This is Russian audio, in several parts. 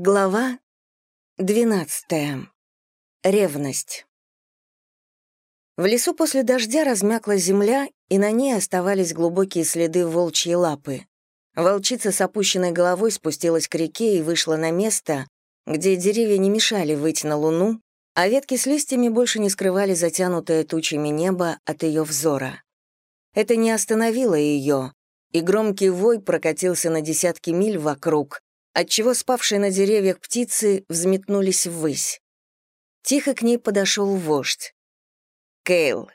Глава 12. Ревность. В лесу после дождя размякла земля, и на ней оставались глубокие следы волчьей лапы. Волчица с опущенной головой спустилась к реке и вышла на место, где деревья не мешали выйти на луну, а ветки с листьями больше не скрывали затянутое тучами небо от ее взора. Это не остановило ее, и громкий вой прокатился на десятки миль вокруг, отчего спавшие на деревьях птицы взметнулись ввысь. Тихо к ней подошел вождь. «Кейл,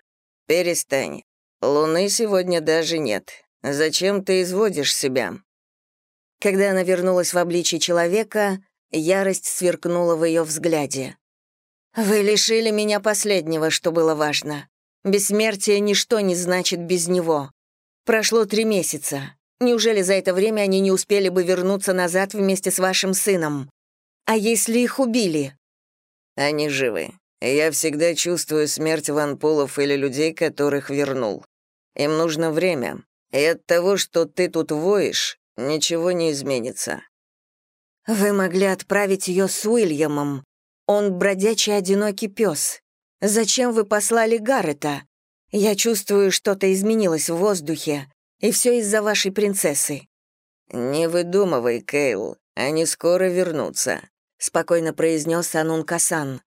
перестань. Луны сегодня даже нет. Зачем ты изводишь себя?» Когда она вернулась в обличье человека, ярость сверкнула в ее взгляде. «Вы лишили меня последнего, что было важно. Бессмертие ничто не значит без него. Прошло три месяца. Неужели за это время они не успели бы вернуться назад вместе с вашим сыном? А если их убили? Они живы. Я всегда чувствую смерть ванпулов или людей, которых вернул. Им нужно время. И от того, что ты тут воешь, ничего не изменится. Вы могли отправить ее с Уильямом. Он бродячий одинокий пес. Зачем вы послали Гаррета? Я чувствую, что-то изменилось в воздухе. И все из-за вашей принцессы». «Не выдумывай, Кейл, они скоро вернутся», — спокойно произнес Анун Касан.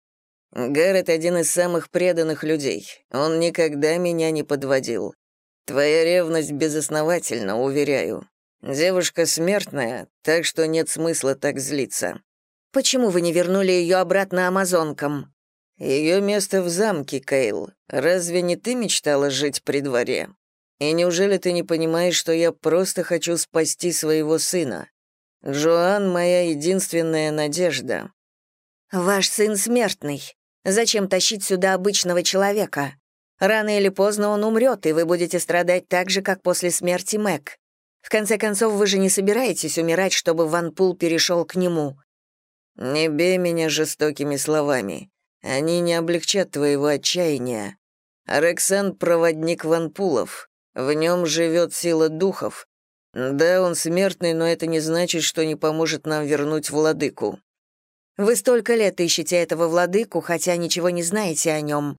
«Гаррет один из самых преданных людей. Он никогда меня не подводил. Твоя ревность безосновательна, уверяю. Девушка смертная, так что нет смысла так злиться». «Почему вы не вернули ее обратно амазонкам?» «Ее место в замке, Кейл. Разве не ты мечтала жить при дворе?» И неужели ты не понимаешь, что я просто хочу спасти своего сына? Джоан — моя единственная надежда». «Ваш сын смертный. Зачем тащить сюда обычного человека? Рано или поздно он умрет, и вы будете страдать так же, как после смерти Мэг. В конце концов, вы же не собираетесь умирать, чтобы Ван Пул перешел к нему». «Не бей меня жестокими словами. Они не облегчат твоего отчаяния. Рексан — проводник Ванпулов. В нем живет сила духов. Да, он смертный, но это не значит, что не поможет нам вернуть владыку. Вы столько лет ищете этого владыку, хотя ничего не знаете о нем.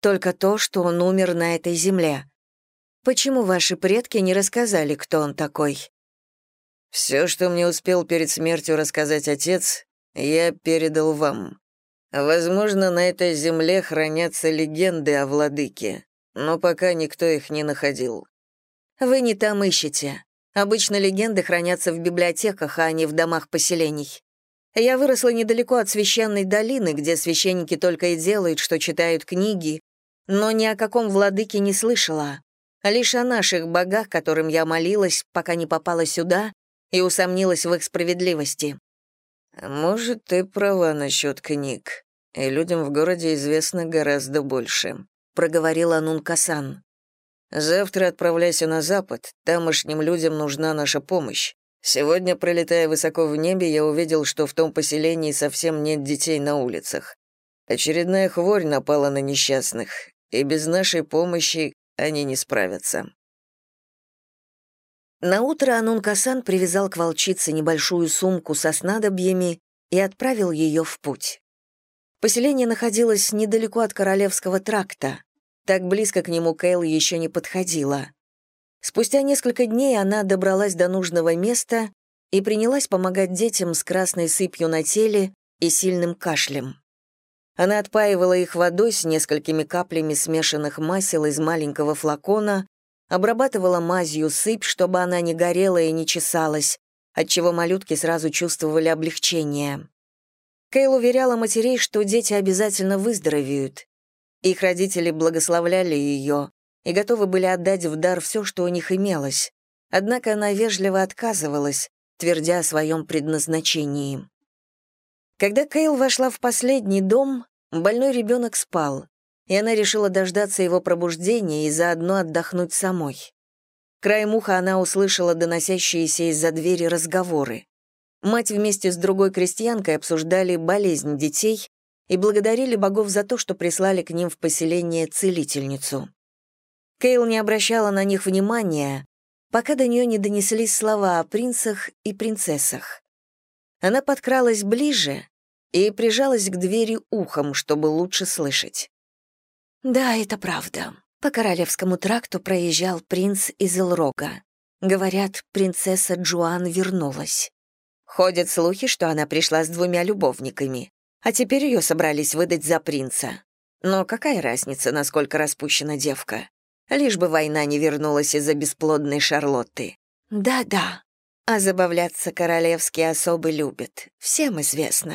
Только то, что он умер на этой земле. Почему ваши предки не рассказали, кто он такой? Все, что мне успел перед смертью рассказать отец, я передал вам. Возможно, на этой земле хранятся легенды о владыке но пока никто их не находил. Вы не там ищете. Обычно легенды хранятся в библиотеках, а не в домах поселений. Я выросла недалеко от священной долины, где священники только и делают, что читают книги, но ни о каком владыке не слышала. Лишь о наших богах, которым я молилась, пока не попала сюда и усомнилась в их справедливости. Может, ты права насчет книг, и людям в городе известно гораздо больше. — проговорила Нункасан. «Завтра отправляйся на запад, тамошним людям нужна наша помощь. Сегодня, пролетая высоко в небе, я увидел, что в том поселении совсем нет детей на улицах. Очередная хворь напала на несчастных, и без нашей помощи они не справятся». Наутро Анун-Касан привязал к волчице небольшую сумку со снадобьями и отправил ее в путь. Поселение находилось недалеко от Королевского тракта. Так близко к нему Кейл еще не подходила. Спустя несколько дней она добралась до нужного места и принялась помогать детям с красной сыпью на теле и сильным кашлем. Она отпаивала их водой с несколькими каплями смешанных масел из маленького флакона, обрабатывала мазью сыпь, чтобы она не горела и не чесалась, отчего малютки сразу чувствовали облегчение. Кейл уверяла матерей, что дети обязательно выздоровеют. Их родители благословляли ее и готовы были отдать в дар все, что у них имелось. Однако она вежливо отказывалась, твердя о своем предназначении. Когда Кейл вошла в последний дом, больной ребенок спал, и она решила дождаться его пробуждения и заодно отдохнуть самой. Краем уха она услышала доносящиеся из-за двери разговоры. Мать вместе с другой крестьянкой обсуждали болезнь детей и благодарили богов за то, что прислали к ним в поселение целительницу. Кейл не обращала на них внимания, пока до нее не донеслись слова о принцах и принцессах. Она подкралась ближе и прижалась к двери ухом, чтобы лучше слышать. «Да, это правда. По Королевскому тракту проезжал принц из Элрога. Говорят, принцесса Джоан вернулась. Ходят слухи, что она пришла с двумя любовниками, а теперь ее собрались выдать за принца. Но какая разница, насколько распущена девка? Лишь бы война не вернулась из-за бесплодной Шарлотты. Да-да, а забавляться королевские особы любят, всем известно.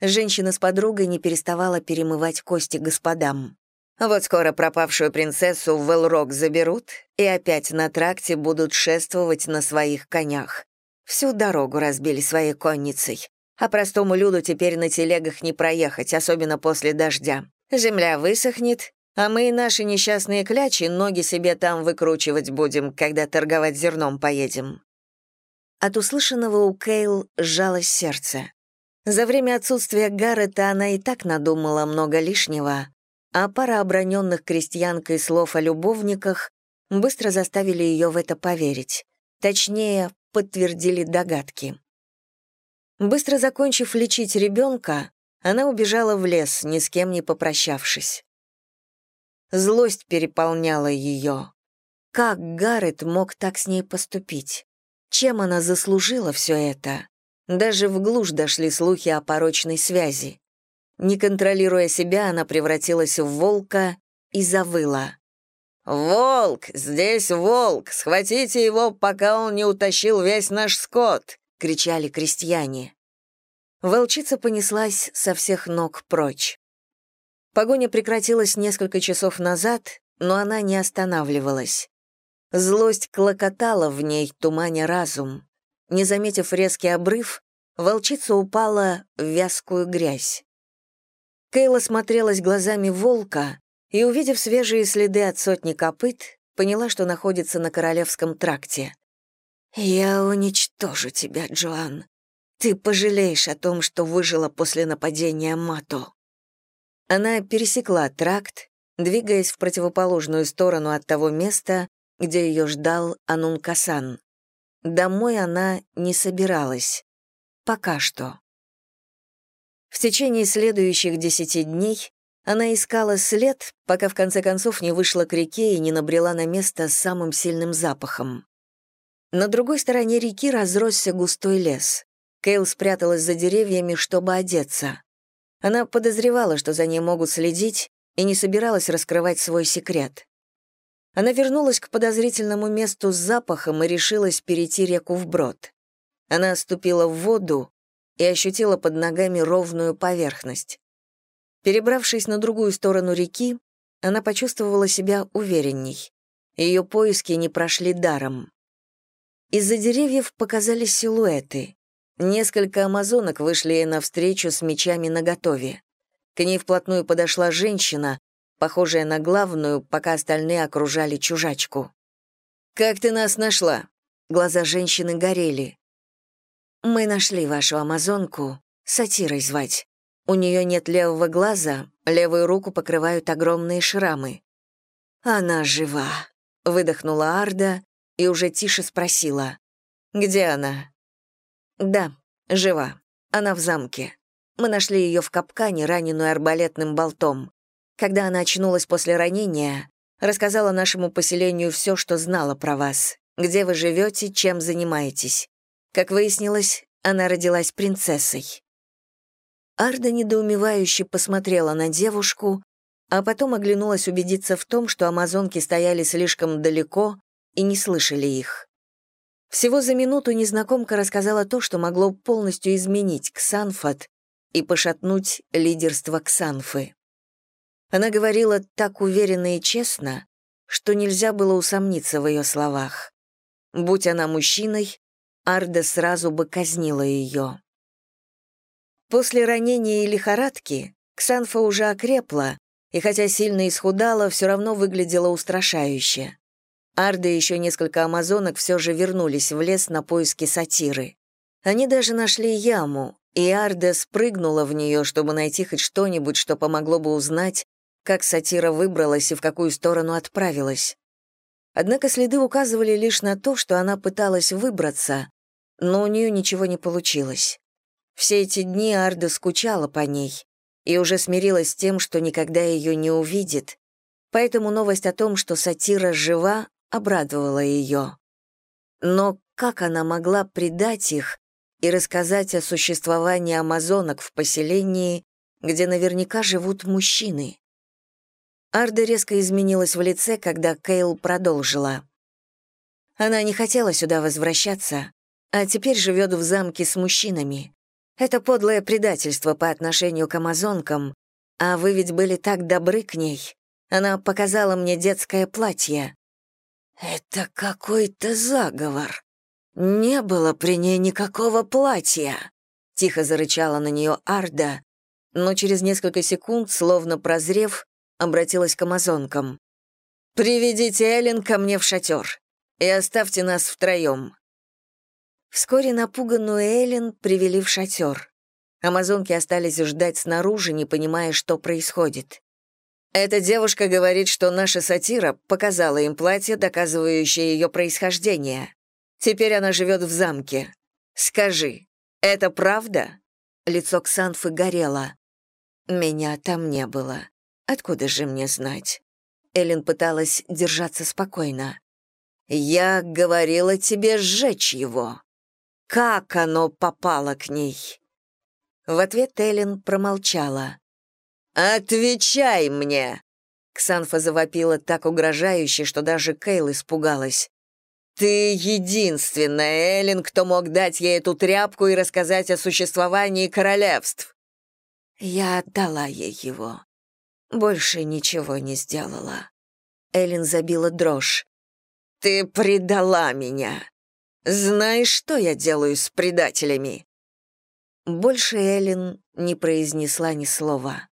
Женщина с подругой не переставала перемывать кости господам. Вот скоро пропавшую принцессу в Велрок заберут и опять на тракте будут шествовать на своих конях. Всю дорогу разбили своей конницей. А простому люду теперь на телегах не проехать, особенно после дождя. Земля высохнет, а мы и наши несчастные клячи ноги себе там выкручивать будем, когда торговать зерном поедем». От услышанного у Кейл сжалось сердце. За время отсутствия Гаррета она и так надумала много лишнего, а пара оброненных крестьянкой слов о любовниках быстро заставили ее в это поверить. Точнее, подтвердили догадки. Быстро закончив лечить ребенка, она убежала в лес, ни с кем не попрощавшись. Злость переполняла ее. Как Гаррет мог так с ней поступить? Чем она заслужила все это? Даже в глушь дошли слухи о порочной связи. Не контролируя себя, она превратилась в волка и завыла. «Волк! Здесь волк! Схватите его, пока он не утащил весь наш скот!» — кричали крестьяне. Волчица понеслась со всех ног прочь. Погоня прекратилась несколько часов назад, но она не останавливалась. Злость клокотала в ней, туманя разум. Не заметив резкий обрыв, волчица упала в вязкую грязь. Кейла смотрелась глазами волка и, увидев свежие следы от сотни копыт, поняла, что находится на Королевском тракте. «Я уничтожу тебя, Джоан. Ты пожалеешь о том, что выжила после нападения Мато». Она пересекла тракт, двигаясь в противоположную сторону от того места, где ее ждал Анункасан. Домой она не собиралась. Пока что. В течение следующих десяти дней она искала след, пока в конце концов не вышла к реке и не набрела на место с самым сильным запахом. На другой стороне реки разросся густой лес. Кейл спряталась за деревьями, чтобы одеться. Она подозревала, что за ней могут следить, и не собиралась раскрывать свой секрет. Она вернулась к подозрительному месту с запахом и решилась перейти реку вброд. Она ступила в воду и ощутила под ногами ровную поверхность. Перебравшись на другую сторону реки, она почувствовала себя уверенней. Ее поиски не прошли даром. Из-за деревьев показались силуэты. Несколько амазонок вышли ей навстречу с мечами наготове. К ней вплотную подошла женщина, похожая на главную, пока остальные окружали чужачку. «Как ты нас нашла?» Глаза женщины горели. «Мы нашли вашу амазонку, сатирой звать. У нее нет левого глаза, левую руку покрывают огромные шрамы». «Она жива», — выдохнула Арда и уже тише спросила. «Где она?» «Да, жива. Она в замке. Мы нашли ее в капкане, раненую арбалетным болтом. Когда она очнулась после ранения, рассказала нашему поселению все, что знала про вас, где вы живете, чем занимаетесь. Как выяснилось, она родилась принцессой. Арда недоумевающе посмотрела на девушку, а потом оглянулась убедиться в том, что амазонки стояли слишком далеко и не слышали их. Всего за минуту незнакомка рассказала то, что могло полностью изменить Ксанфат и пошатнуть лидерство Ксанфы. Она говорила так уверенно и честно, что нельзя было усомниться в ее словах. Будь она мужчиной, Арда сразу бы казнила ее. После ранения и лихорадки Ксанфа уже окрепла, и хотя сильно исхудала, все равно выглядела устрашающе. Арда и еще несколько амазонок все же вернулись в лес на поиски сатиры. Они даже нашли яму, и Арда спрыгнула в нее, чтобы найти хоть что-нибудь, что помогло бы узнать, как сатира выбралась и в какую сторону отправилась. Однако следы указывали лишь на то, что она пыталась выбраться, но у нее ничего не получилось. Все эти дни Арда скучала по ней и уже смирилась с тем, что никогда ее не увидит, поэтому новость о том, что сатира жива, обрадовала ее. Но как она могла предать их и рассказать о существовании амазонок в поселении, где наверняка живут мужчины? Арда резко изменилась в лице, когда Кейл продолжила. Она не хотела сюда возвращаться, а теперь живет в замке с мужчинами. Это подлое предательство по отношению к амазонкам, а вы ведь были так добры к ней. Она показала мне детское платье. Это какой-то заговор. Не было при ней никакого платья. Тихо зарычала на нее Арда, но через несколько секунд, словно прозрев, обратилась к амазонкам. «Приведите Эллен ко мне в шатер и оставьте нас втроем. Вскоре напуганную Эллен привели в шатер. Амазонки остались ждать снаружи, не понимая, что происходит. Эта девушка говорит, что наша сатира показала им платье, доказывающее ее происхождение. Теперь она живет в замке. Скажи, это правда? Лицо Ксанфы горело. Меня там не было. Откуда же мне знать? Эллен пыталась держаться спокойно. «Я говорила тебе сжечь его», как оно попало к ней?» В ответ Эллен промолчала. «Отвечай мне!» Ксанфа завопила так угрожающе, что даже Кейл испугалась. «Ты единственная, Эллен, кто мог дать ей эту тряпку и рассказать о существовании королевств!» Я отдала ей его. Больше ничего не сделала. Эллен забила дрожь. «Ты предала меня!» Знаешь, что я делаю с предателями?» Больше Эллен не произнесла ни слова.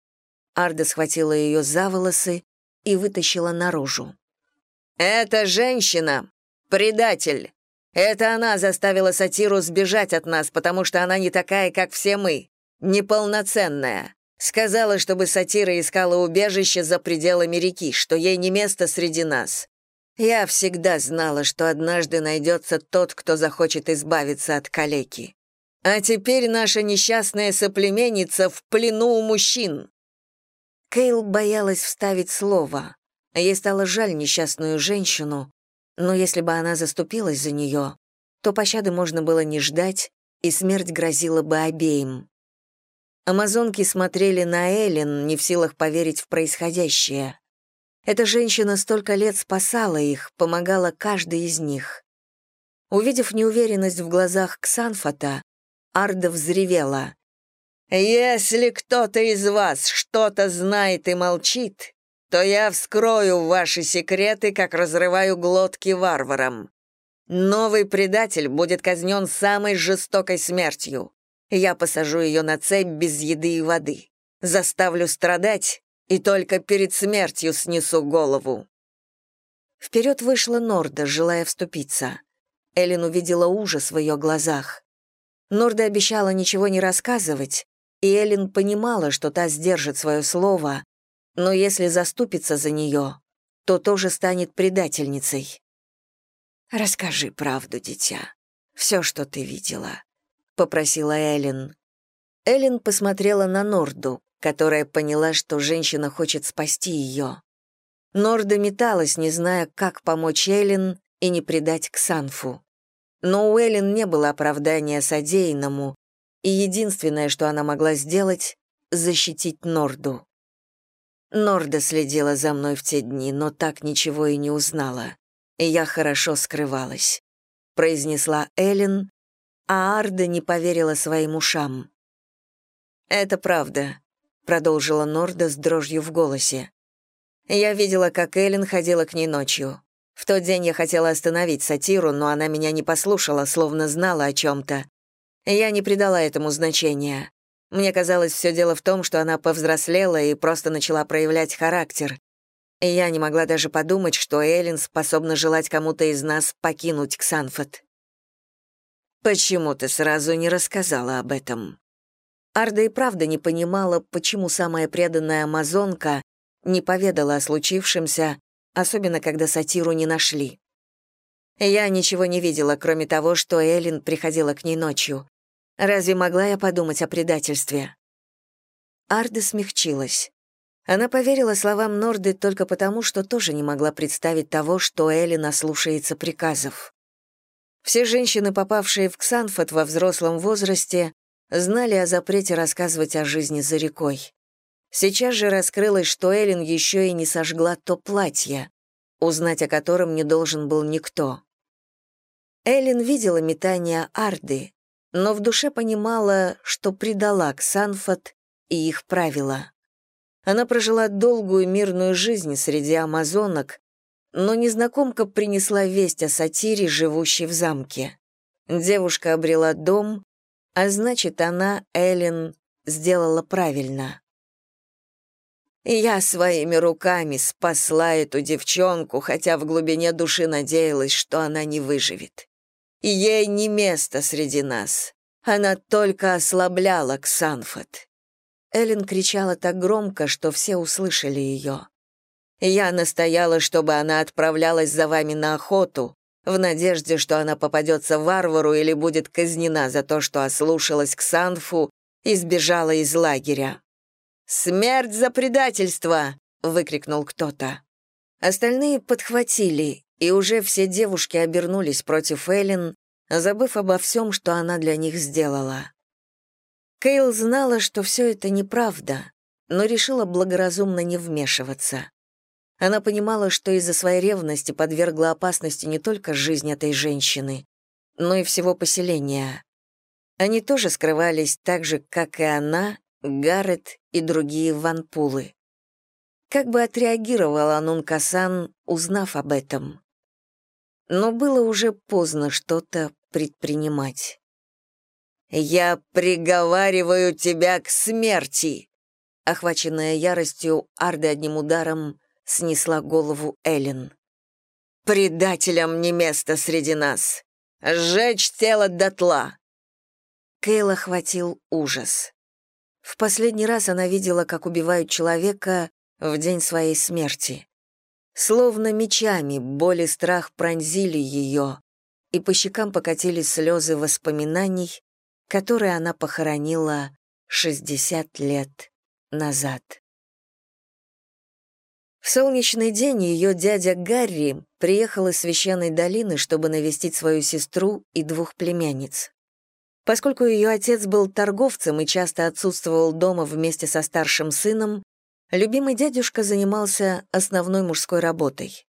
Арда схватила ее за волосы и вытащила наружу. «Эта женщина — предатель. Это она заставила сатиру сбежать от нас, потому что она не такая, как все мы, неполноценная. Сказала, чтобы сатира искала убежище за пределами реки, что ей не место среди нас. Я всегда знала, что однажды найдется тот, кто захочет избавиться от калеки. А теперь наша несчастная соплеменница в плену у мужчин. Кейл боялась вставить слово. Ей стало жаль несчастную женщину, но если бы она заступилась за нее, то пощады можно было не ждать, и смерть грозила бы обеим. Амазонки смотрели на Эллен, не в силах поверить в происходящее. Эта женщина столько лет спасала их, помогала каждой из них. Увидев неуверенность в глазах Ксанфата, Арда взревела. «Если кто-то из вас что-то знает и молчит, то я вскрою ваши секреты, как разрываю глотки варварам. Новый предатель будет казнен самой жестокой смертью. Я посажу ее на цепь без еды и воды. Заставлю страдать, и только перед смертью снесу голову». Вперед вышла Норда, желая вступиться. Эллен увидела ужас в ее глазах. Норда обещала ничего не рассказывать, и Эллен понимала, что та сдержит свое слово, но если заступится за нее, то тоже станет предательницей. «Расскажи правду, дитя. Все, что ты видела», — попросила Эллен. Эллен посмотрела на Норду, которая поняла, что женщина хочет спасти ее. Норда металась, не зная, как помочь Эллен и не предать Ксанфу. Но у Эллен не было оправдания содеянному, и единственное, что она могла сделать — защитить Норду. Норда следила за мной в те дни, но так ничего и не узнала. Я хорошо скрывалась, — произнесла Эллен, а Арда не поверила своим ушам. «Это правда продолжила Норда с дрожью в голосе. Я видела, как Эллен ходила к ней ночью. В тот день я хотела остановить сатиру, но она меня не послушала, словно знала о чем-то. Я не придала этому значения. Мне казалось, все дело в том, что она повзрослела и просто начала проявлять характер. Я не могла даже подумать, что Эллен способна желать кому-то из нас покинуть Ксанфот. «Почему ты сразу не рассказала об этом?» Арда и правда не понимала, почему самая преданная амазонка не поведала о случившемся, особенно когда сатиру не нашли. Я ничего не видела, кроме того, что Эллен приходила к ней ночью. Разве могла я подумать о предательстве? Арда смягчилась. Она поверила словам Норды только потому, что тоже не могла представить того, что Элли наслушается приказов. Все женщины, попавшие в Ксанфот во взрослом возрасте, знали о запрете рассказывать о жизни за рекой. Сейчас же раскрылось, что Эллен еще и не сожгла то платье, узнать о котором не должен был никто. Эллен видела метание Арды, но в душе понимала, что предала Ксанфот и их правила. Она прожила долгую мирную жизнь среди амазонок, но незнакомка принесла весть о сатире, живущей в замке. Девушка обрела дом, а значит, она, Эллен, сделала правильно. Я своими руками спасла эту девчонку, хотя в глубине души надеялась, что она не выживет. Ей не место среди нас. Она только ослабляла Ксанфот. Эллен кричала так громко, что все услышали ее. Я настояла, чтобы она отправлялась за вами на охоту, в надежде, что она попадется варвару или будет казнена за то, что ослушалась Ксанфу и сбежала из лагеря. «Смерть за предательство!» — выкрикнул кто-то. Остальные подхватили, и уже все девушки обернулись против Эллен, забыв обо всем, что она для них сделала. Кейл знала, что все это неправда, но решила благоразумно не вмешиваться. Она понимала, что из-за своей ревности подвергла опасности не только жизнь этой женщины, но и всего поселения. Они тоже скрывались так же, как и она, Гаррет и другие ванпулы. Как бы отреагировала Нункасан, узнав об этом? Но было уже поздно что-то предпринимать. «Я приговариваю тебя к смерти!» Охваченная яростью, Арда одним ударом снесла голову Эллен. «Предателям не место среди нас! Сжечь тело дотла!» Кейла охватил ужас. В последний раз она видела, как убивают человека в день своей смерти. Словно мечами боль и страх пронзили ее, и по щекам покатились слезы воспоминаний, которые она похоронила 60 лет назад. В солнечный день ее дядя Гарри приехал из священной долины, чтобы навестить свою сестру и двух племянниц. Поскольку ее отец был торговцем и часто отсутствовал дома вместе со старшим сыном, любимый дядюшка занимался основной мужской работой.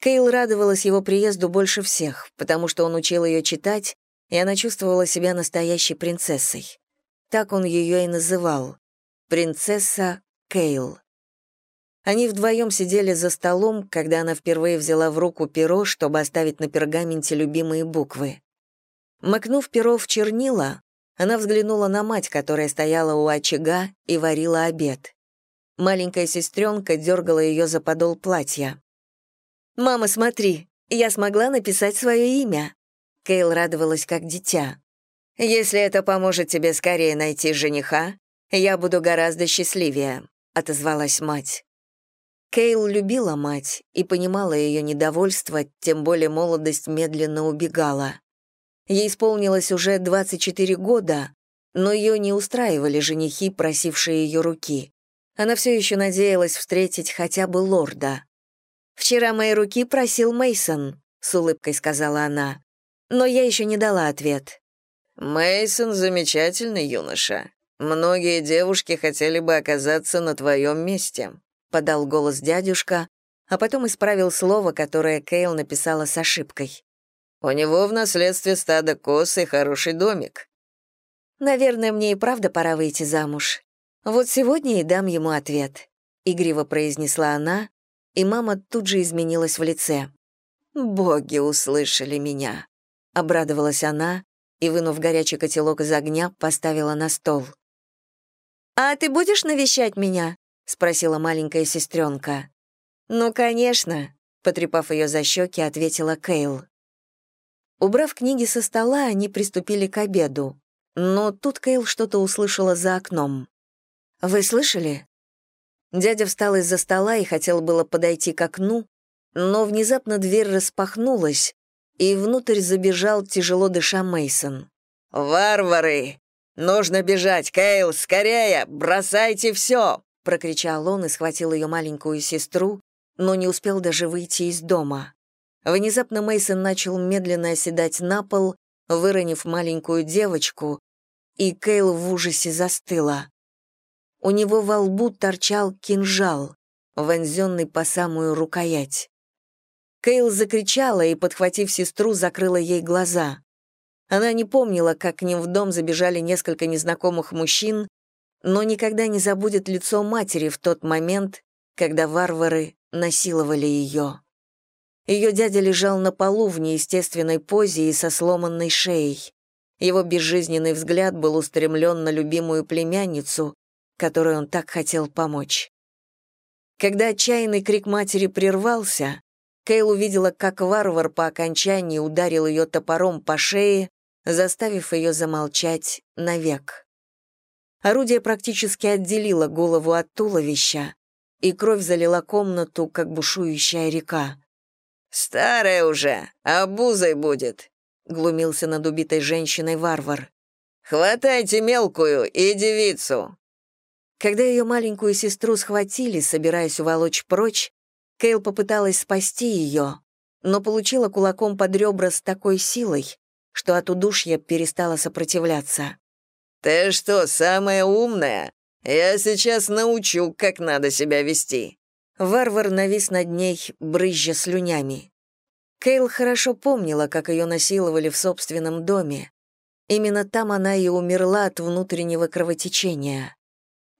Кейл радовалась его приезду больше всех, потому что он учил ее читать, и она чувствовала себя настоящей принцессой. Так он ее и называл — принцесса Кейл. Они вдвоем сидели за столом, когда она впервые взяла в руку перо, чтобы оставить на пергаменте любимые буквы. Макнув перо в чернила, она взглянула на мать, которая стояла у очага и варила обед. Маленькая сестренка дергала ее за подол платья. «Мама, смотри, я смогла написать свое имя». Кейл радовалась как дитя. «Если это поможет тебе скорее найти жениха, я буду гораздо счастливее», — отозвалась мать. Кейл любила мать и понимала ее недовольство, тем более молодость медленно убегала. Ей исполнилось уже 24 года, но ее не устраивали женихи, просившие ее руки. Она все еще надеялась встретить хотя бы лорда. «Вчера мои руки просил Мейсон, с улыбкой сказала она. Но я еще не дала ответ. Мейсон замечательный юноша. Многие девушки хотели бы оказаться на твоем месте», — подал голос дядюшка, а потом исправил слово, которое Кейл написала с ошибкой. У него в наследстве стадо коз и хороший домик. Наверное, мне и правда пора выйти замуж. Вот сегодня и дам ему ответ», — игриво произнесла она, и мама тут же изменилась в лице. «Боги услышали меня», — обрадовалась она и, вынув горячий котелок из огня, поставила на стол. «А ты будешь навещать меня?» — спросила маленькая сестренка. «Ну, конечно», — потрепав ее за щеки, ответила Кейл. Убрав книги со стола, они приступили к обеду. Но тут Кейл что-то услышала за окном. «Вы слышали?» Дядя встал из-за стола и хотел было подойти к окну, но внезапно дверь распахнулась, и внутрь забежал, тяжело дыша, Мейсон. «Варвары! Нужно бежать, Кейл, скорее! Бросайте все!» — прокричал он и схватил ее маленькую сестру, но не успел даже выйти из дома. Внезапно Мейсон начал медленно оседать на пол, выронив маленькую девочку, и Кейл в ужасе застыла. У него во лбу торчал кинжал, вонзенный по самую рукоять. Кейл закричала и, подхватив сестру, закрыла ей глаза. Она не помнила, как к ним в дом забежали несколько незнакомых мужчин, но никогда не забудет лицо матери в тот момент, когда варвары насиловали ее. Ее дядя лежал на полу в неестественной позе и со сломанной шеей. Его безжизненный взгляд был устремлен на любимую племянницу, которой он так хотел помочь. Когда отчаянный крик матери прервался, Кейл увидела, как варвар по окончании ударил ее топором по шее, заставив ее замолчать навек. Орудие практически отделило голову от туловища, и кровь залила комнату, как бушующая река. «Старая уже, обузой будет», — глумился над убитой женщиной варвар. «Хватайте мелкую и девицу!» Когда ее маленькую сестру схватили, собираясь уволочь прочь, Кейл попыталась спасти ее, но получила кулаком под ребра с такой силой, что от удушья перестала сопротивляться. «Ты что, самая умная? Я сейчас научу, как надо себя вести». Варвар навис над ней, брызжа слюнями. Кейл хорошо помнила, как ее насиловали в собственном доме. Именно там она и умерла от внутреннего кровотечения.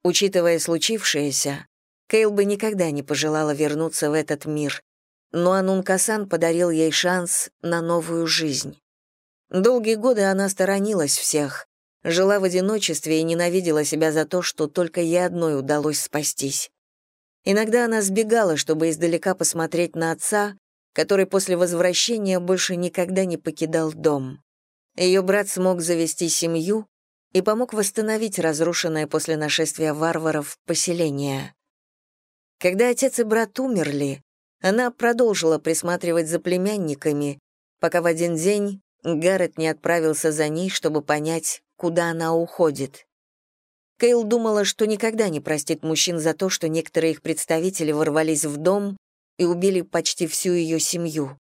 Учитывая случившееся, Кейл бы никогда не пожелала вернуться в этот мир, но Анун-Касан подарил ей шанс на новую жизнь. Долгие годы она сторонилась всех, жила в одиночестве и ненавидела себя за то, что только ей одной удалось спастись. Иногда она сбегала, чтобы издалека посмотреть на отца, который после возвращения больше никогда не покидал дом. Ее брат смог завести семью и помог восстановить разрушенное после нашествия варваров поселение. Когда отец и брат умерли, она продолжила присматривать за племянниками, пока в один день Гаррет не отправился за ней, чтобы понять, куда она уходит. Кейл думала, что никогда не простит мужчин за то, что некоторые их представители ворвались в дом и убили почти всю ее семью.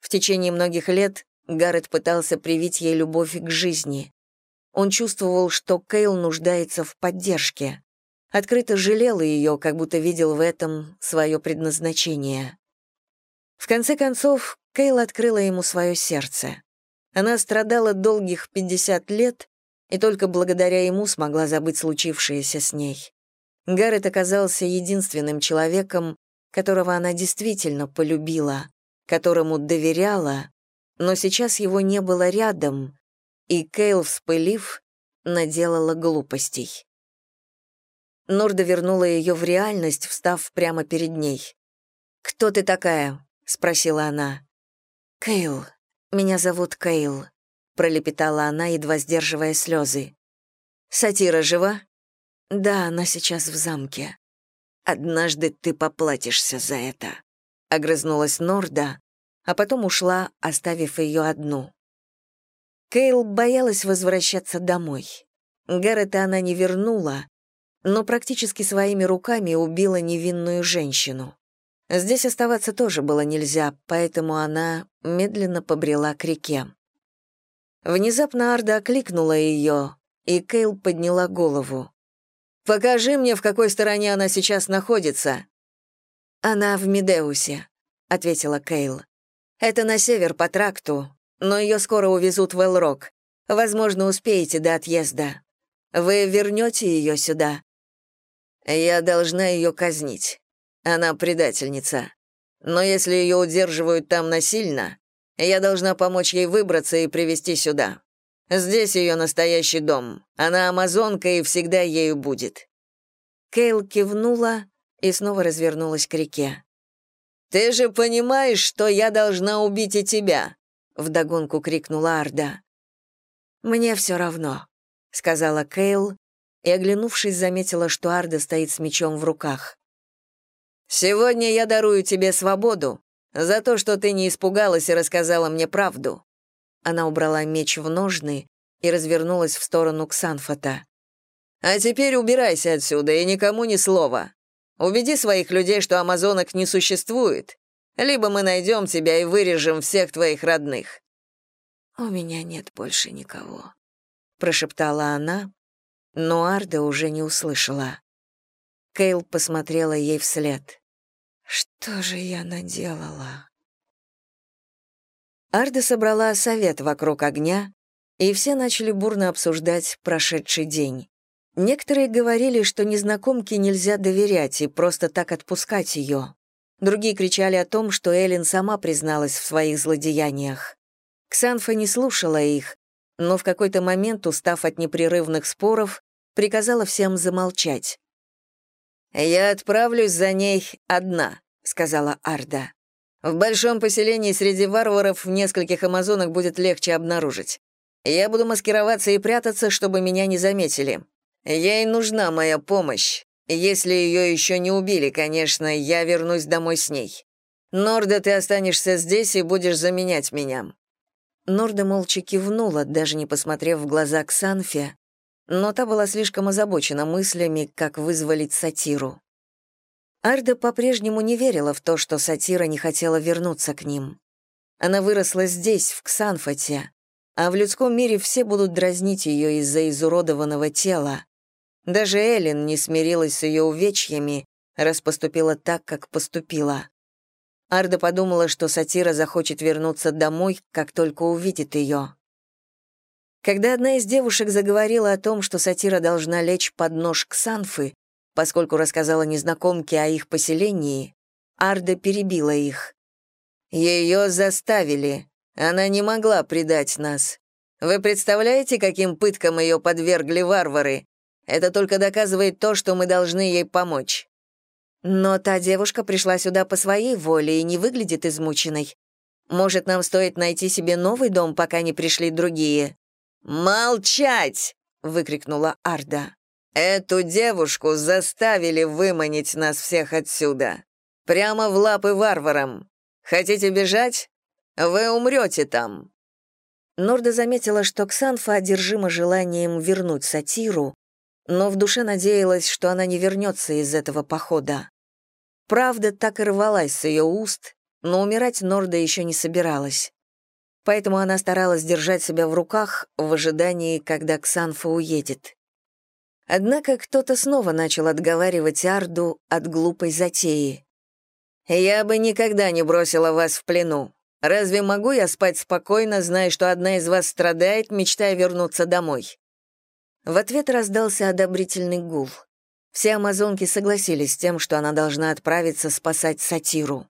В течение многих лет Гаррет пытался привить ей любовь к жизни. Он чувствовал, что Кейл нуждается в поддержке открыто жалел ее, как будто видел в этом свое предназначение. В конце концов, Кейл открыла ему свое сердце. Она страдала долгих 50 лет и только благодаря ему смогла забыть случившееся с ней. Гаррет оказался единственным человеком, которого она действительно полюбила, которому доверяла, но сейчас его не было рядом, и Кейл, вспылив, наделала глупостей. Норда вернула ее в реальность, встав прямо перед ней. «Кто ты такая?» — спросила она. «Кейл. Меня зовут Кейл», — пролепетала она, едва сдерживая слезы. «Сатира жива?» «Да, она сейчас в замке». «Однажды ты поплатишься за это», — огрызнулась Норда, а потом ушла, оставив ее одну. Кейл боялась возвращаться домой. Гаррета она не вернула, но практически своими руками убила невинную женщину. Здесь оставаться тоже было нельзя, поэтому она медленно побрела к реке. Внезапно Арда окликнула ее, и Кейл подняла голову. «Покажи мне, в какой стороне она сейчас находится». «Она в Медеусе», — ответила Кейл. «Это на север по тракту, но ее скоро увезут в Элрок. Возможно, успеете до отъезда. Вы вернете ее сюда?» Я должна ее казнить. Она предательница. Но если ее удерживают там насильно, я должна помочь ей выбраться и привести сюда. Здесь ее настоящий дом. Она амазонка и всегда ею будет». Кейл кивнула и снова развернулась к реке. «Ты же понимаешь, что я должна убить и тебя!» — вдогонку крикнула Арда. «Мне все равно», — сказала Кейл и, оглянувшись, заметила, что Арда стоит с мечом в руках. «Сегодня я дарую тебе свободу за то, что ты не испугалась и рассказала мне правду». Она убрала меч в ножны и развернулась в сторону Ксанфота. «А теперь убирайся отсюда и никому ни слова. Убеди своих людей, что амазонок не существует, либо мы найдем тебя и вырежем всех твоих родных». «У меня нет больше никого», — прошептала она, но Арда уже не услышала. Кейл посмотрела ей вслед. «Что же я наделала?» Арда собрала совет вокруг огня, и все начали бурно обсуждать прошедший день. Некоторые говорили, что незнакомке нельзя доверять и просто так отпускать ее. Другие кричали о том, что Эллен сама призналась в своих злодеяниях. Ксанфа не слушала их, но в какой-то момент, устав от непрерывных споров, приказала всем замолчать. «Я отправлюсь за ней одна», — сказала Арда. «В большом поселении среди варваров в нескольких амазонах будет легче обнаружить. Я буду маскироваться и прятаться, чтобы меня не заметили. Ей нужна моя помощь. Если ее еще не убили, конечно, я вернусь домой с ней. Норда, ты останешься здесь и будешь заменять меня». Норда молча кивнула, даже не посмотрев в глаза к Санфе, но та была слишком озабочена мыслями, как вызволить сатиру. Арда по-прежнему не верила в то, что сатира не хотела вернуться к ним. Она выросла здесь, в Ксанфоте, а в людском мире все будут дразнить ее из-за изуродованного тела. Даже Эллен не смирилась с ее увечьями, раз поступила так, как поступила. Арда подумала, что сатира захочет вернуться домой, как только увидит ее. Когда одна из девушек заговорила о том, что сатира должна лечь под нож Ксанфы, поскольку рассказала незнакомке о их поселении, Арда перебила их. «Ее заставили. Она не могла предать нас. Вы представляете, каким пыткам ее подвергли варвары? Это только доказывает то, что мы должны ей помочь». Но та девушка пришла сюда по своей воле и не выглядит измученной. Может, нам стоит найти себе новый дом, пока не пришли другие?» «Молчать!» — выкрикнула Арда. «Эту девушку заставили выманить нас всех отсюда. Прямо в лапы варварам. Хотите бежать? Вы умрете там». Норда заметила, что Ксанфа одержима желанием вернуть сатиру, но в душе надеялась, что она не вернется из этого похода. Правда так и рвалась с ее уст, но умирать Норда еще не собиралась поэтому она старалась держать себя в руках в ожидании, когда Ксанфа уедет. Однако кто-то снова начал отговаривать Арду от глупой затеи. «Я бы никогда не бросила вас в плену. Разве могу я спать спокойно, зная, что одна из вас страдает, мечтая вернуться домой?» В ответ раздался одобрительный гул. Все амазонки согласились с тем, что она должна отправиться спасать сатиру.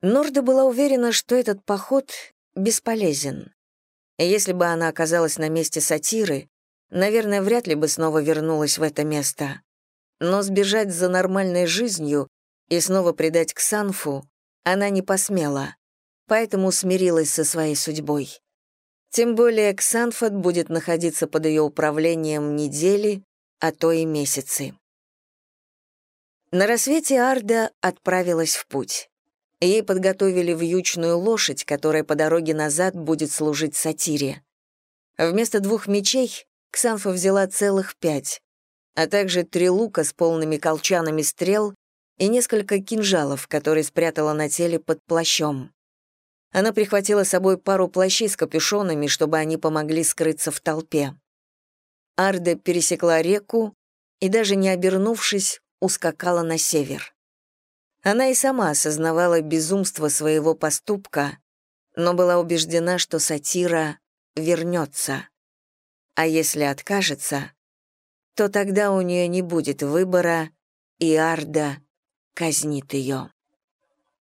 Норда была уверена, что этот поход бесполезен. Если бы она оказалась на месте сатиры, наверное, вряд ли бы снова вернулась в это место. Но сбежать за нормальной жизнью и снова предать Ксанфу она не посмела, поэтому смирилась со своей судьбой. Тем более Ксанфот будет находиться под ее управлением недели, а то и месяцы. На рассвете Арда отправилась в путь. Ей подготовили вьючную лошадь, которая по дороге назад будет служить сатире. Вместо двух мечей Ксанфа взяла целых пять, а также три лука с полными колчанами стрел и несколько кинжалов, которые спрятала на теле под плащом. Она прихватила с собой пару плащей с капюшонами, чтобы они помогли скрыться в толпе. Арда пересекла реку и, даже не обернувшись, ускакала на север. Она и сама осознавала безумство своего поступка, но была убеждена, что сатира вернется. А если откажется, то тогда у нее не будет выбора, и Арда казнит ее.